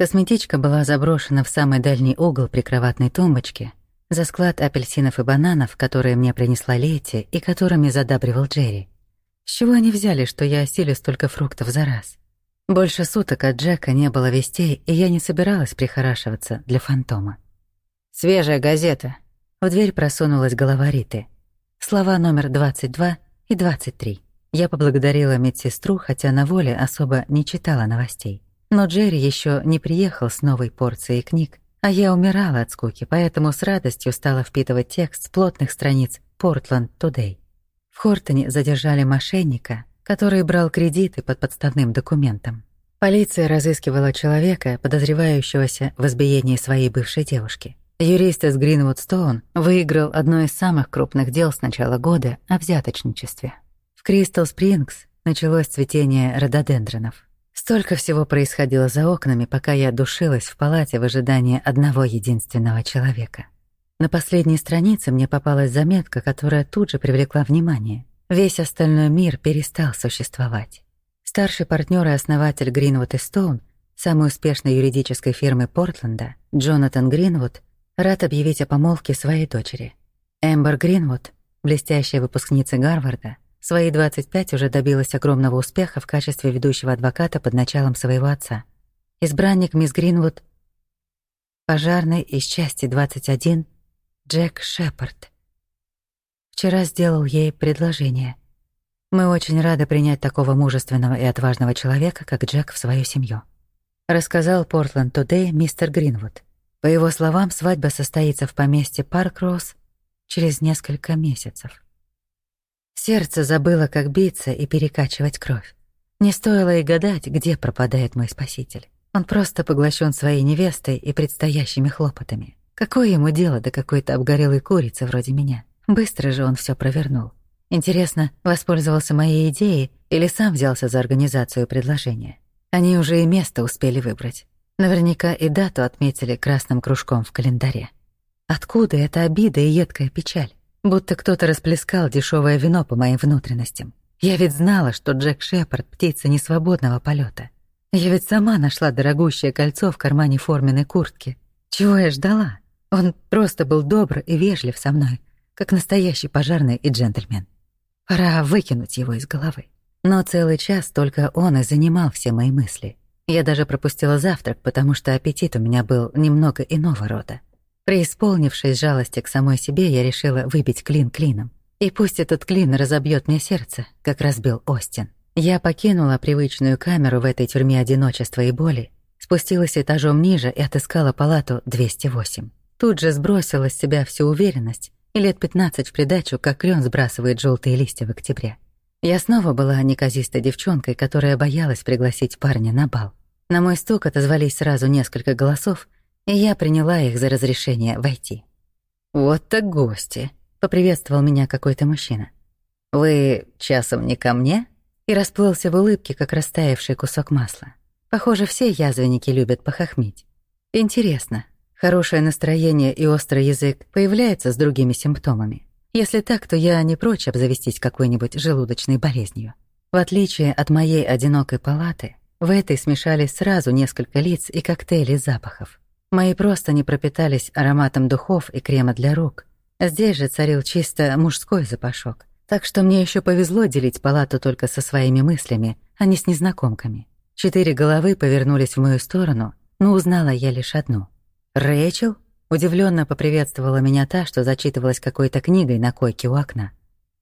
Косметичка была заброшена в самый дальний угол прикроватной тумбочки, за склад апельсинов и бананов, которые мне принесла Лети и которыми задабривал Джерри. С чего они взяли, что я осилю столько фруктов за раз? Больше суток от Джека не было вестей, и я не собиралась прихорашиваться для фантома. «Свежая газета». В дверь просунулась голова Риты. Слова номер 22 и 23. Я поблагодарила медсестру, хотя на воле особо не читала новостей. Но Джерри еще не приехал с новой порцией книг, а я умирала от скуки, поэтому с радостью стала впитывать текст с плотных страниц «Portland Today». В Хортоне задержали мошенника, который брал кредиты под подставным документом. Полиция разыскивала человека, подозревающегося в избиении своей бывшей девушки. Юрист из Гринвуд Стоун выиграл одно из самых крупных дел с начала года о взяточничестве. В Кристал Спрингс началось цветение рододендронов. Столько всего происходило за окнами, пока я душилась в палате в ожидании одного единственного человека. На последней странице мне попалась заметка, которая тут же привлекла внимание. Весь остальной мир перестал существовать. Старший партнер и основатель Гринвуд и самой успешной юридической фирмы Портленда, Джонатан Гринвуд, рад объявить о помолвке своей дочери. Эмбер Гринвуд, блестящая выпускница Гарварда, свои 25 уже добилась огромного успеха в качестве ведущего адвоката под началом своего отца. Избранник мисс Гринвуд, пожарный из части 21, Джек Шепард. Вчера сделал ей предложение. Мы очень рады принять такого мужественного и отважного человека, как Джек, в свою семью. Рассказал Портленд Тудей мистер Гринвуд. По его словам, свадьба состоится в поместье Парк-Росс через несколько месяцев. Сердце забыло, как биться и перекачивать кровь. Не стоило и гадать, где пропадает мой спаситель. Он просто поглощен своей невестой и предстоящими хлопотами. Какое ему дело до какой-то обгорелой курицы вроде меня? Быстро же он все провернул. Интересно, воспользовался моей идеей или сам взялся за организацию предложения? Они уже и место успели выбрать. Наверняка и дату отметили красным кружком в календаре. Откуда эта обида и едкая печаль? Будто кто-то расплескал дешевое вино по моим внутренностям. Я ведь знала, что Джек Шепард — птица несвободного полета. Я ведь сама нашла дорогущее кольцо в кармане форменной куртки. Чего я ждала? Он просто был добр и вежлив со мной, как настоящий пожарный и джентльмен. Пора выкинуть его из головы. Но целый час только он и занимал все мои мысли. Я даже пропустила завтрак, потому что аппетит у меня был немного иного рода. Преисполнившись жалости к самой себе, я решила выбить клин клином. И пусть этот клин разобьет мне сердце, как разбил Остин. Я покинула привычную камеру в этой тюрьме одиночества и боли, спустилась этажом ниже и отыскала палату 208. Тут же сбросила с себя всю уверенность и лет 15 в придачу, как клен сбрасывает желтые листья в октябре. Я снова была неказистой девчонкой, которая боялась пригласить парня на бал. На мой стук отозвались сразу несколько голосов — и я приняла их за разрешение войти. «Вот так гости», — поприветствовал меня какой-то мужчина. «Вы часом не ко мне?» И расплылся в улыбке, как растаявший кусок масла. Похоже, все язвенники любят похохмить. Интересно, хорошее настроение и острый язык появляются с другими симптомами? Если так, то я не прочь обзавестись какой-нибудь желудочной болезнью. В отличие от моей одинокой палаты, в этой смешались сразу несколько лиц и коктейли запахов. Мои просто не пропитались ароматом духов и крема для рук. Здесь же царил чисто мужской запашок. Так что мне еще повезло делить палату только со своими мыслями, а не с незнакомками. Четыре головы повернулись в мою сторону, но узнала я лишь одну. «Рэйчел?» Удивленно поприветствовала меня та, что зачитывалась какой-то книгой на койке у окна.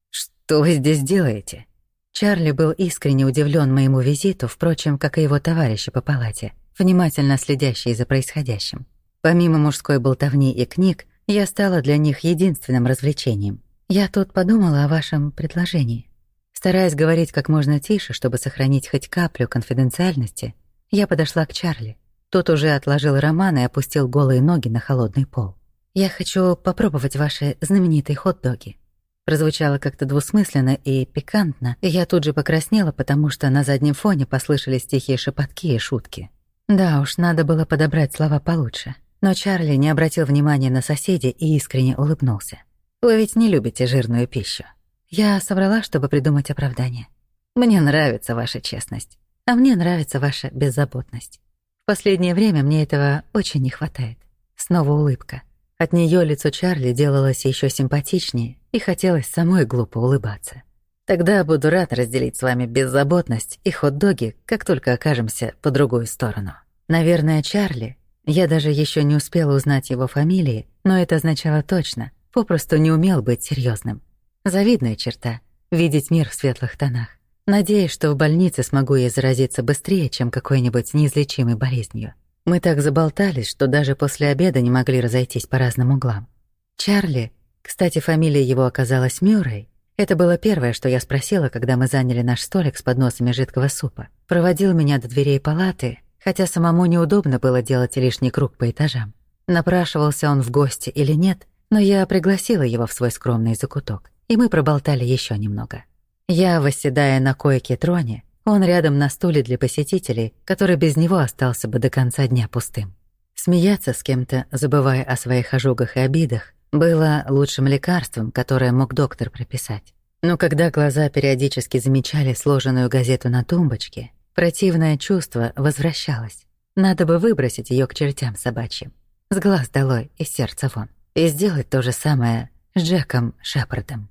«Что вы здесь делаете?» Чарли был искренне удивлен моему визиту, впрочем, как и его товарищи по палате внимательно следящие за происходящим. Помимо мужской болтовни и книг, я стала для них единственным развлечением. Я тут подумала о вашем предложении. Стараясь говорить как можно тише, чтобы сохранить хоть каплю конфиденциальности, я подошла к Чарли. Тот уже отложил роман и опустил голые ноги на холодный пол. «Я хочу попробовать ваши знаменитые хот-доги». Прозвучало как-то двусмысленно и пикантно, и я тут же покраснела, потому что на заднем фоне послышались тихие шепотки и шутки. Да уж, надо было подобрать слова получше. Но Чарли не обратил внимания на соседей и искренне улыбнулся. «Вы ведь не любите жирную пищу». Я соврала, чтобы придумать оправдание. «Мне нравится ваша честность, а мне нравится ваша беззаботность». В последнее время мне этого очень не хватает. Снова улыбка. От нее лицо Чарли делалось еще симпатичнее, и хотелось самой глупо улыбаться. Тогда буду рад разделить с вами беззаботность и хот-доги, как только окажемся по другую сторону. Наверное, Чарли. Я даже еще не успела узнать его фамилии, но это означало точно. Попросту не умел быть серьезным. Завидная черта — видеть мир в светлых тонах. Надеюсь, что в больнице смогу ей заразиться быстрее, чем какой-нибудь неизлечимой болезнью. Мы так заболтались, что даже после обеда не могли разойтись по разным углам. Чарли, кстати, фамилия его оказалась Мюррей, это было первое, что я спросила, когда мы заняли наш столик с подносами жидкого супа. Проводил меня до дверей палаты, хотя самому неудобно было делать лишний круг по этажам. Напрашивался он в гости или нет, но я пригласила его в свой скромный закуток, и мы проболтали еще немного. Я, восседая на койке-троне, он рядом на стуле для посетителей, который без него остался бы до конца дня пустым. Смеяться с кем-то, забывая о своих ожогах и обидах, было лучшим лекарством, которое мог доктор прописать. Но когда глаза периодически замечали сложенную газету на тумбочке, противное чувство возвращалось. Надо бы выбросить ее к чертям собачьим. С глаз долой и сердца вон. И сделать то же самое с Джеком Шепардом.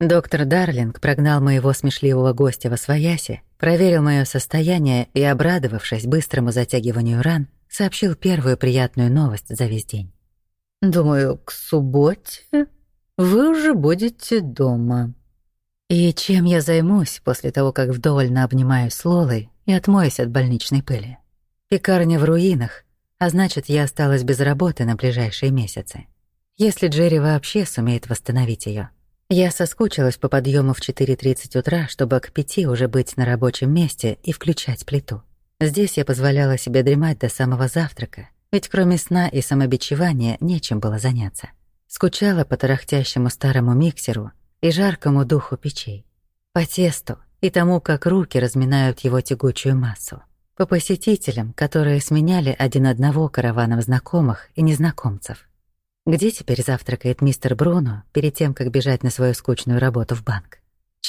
Доктор Дарлинг прогнал моего смешливого гостя во своясе, проверил мое состояние и, обрадовавшись быстрому затягиванию ран, сообщил первую приятную новость за весь день. Думаю, к субботе вы уже будете дома. И чем я займусь после того, как вдоволь обнимаюсь с Лолой и отмоюсь от больничной пыли? Пекарня в руинах, а значит, я осталась без работы на ближайшие месяцы. Если Джерри вообще сумеет восстановить ее. Я соскучилась по подъему в 4.30 утра, чтобы к пяти уже быть на рабочем месте и включать плиту. Здесь я позволяла себе дремать до самого завтрака, ведь кроме сна и самобичевания нечем было заняться. Скучала по тарахтящему старому миксеру и жаркому духу печей, по тесту и тому, как руки разминают его тягучую массу, по посетителям, которые сменяли один одного караваном знакомых и незнакомцев. Где теперь завтракает мистер Бруно перед тем, как бежать на свою скучную работу в банк?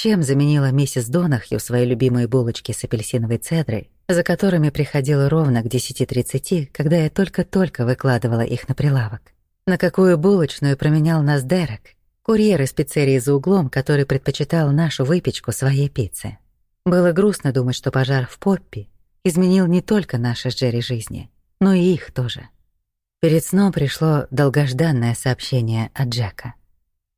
Чем заменила миссис Донахью свои любимые булочки с апельсиновой цедрой, за которыми приходила ровно к 10.30, когда я только-только выкладывала их на прилавок? На какую булочную променял нас Дерек, курьер из пиццерии за углом, который предпочитал нашу выпечку своей пиццы? Было грустно думать, что пожар в Поппи изменил не только наши с Джерри жизни, но и их тоже. Перед сном пришло долгожданное сообщение от Джека.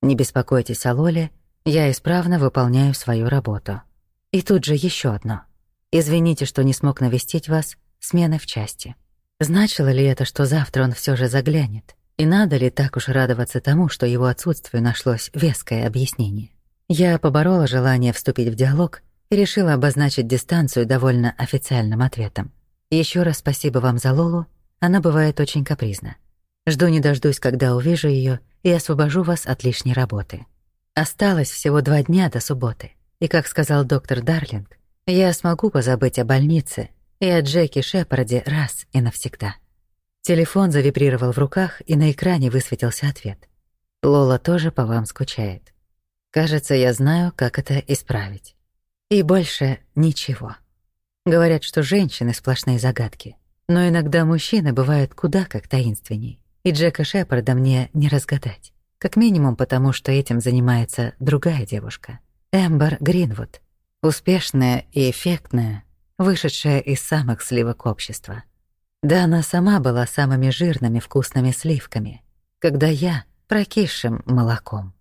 «Не беспокойтесь о Лоле, я исправно выполняю свою работу. И тут же еще одно. Извините, что не смог навестить вас, смены в части. Значило ли это, что завтра он все же заглянет? И надо ли так уж радоваться тому, что его отсутствию нашлось веское объяснение? Я поборола желание вступить в диалог и решила обозначить дистанцию довольно официальным ответом. Еще раз спасибо вам за Лолу, она бывает очень капризна. Жду не дождусь, когда увижу ее и освобожу вас от лишней работы. Осталось всего два дня до субботы, и, как сказал доктор Дарлинг, я смогу позабыть о больнице и о Джеки Шепарде раз и навсегда. Телефон завибрировал в руках, и на экране высветился ответ. «Лола тоже по вам скучает. Кажется, я знаю, как это исправить. И больше ничего». Говорят, что женщины — сплошные загадки. Но иногда мужчины бывают куда как таинственней. И Джека Шепарда мне не разгадать. Как минимум потому, что этим занимается другая девушка. Эмбер Гринвуд. Успешная и эффектная, вышедшая из самых сливок общества. Да она сама была самыми жирными вкусными сливками, когда я — прокисшим молоком.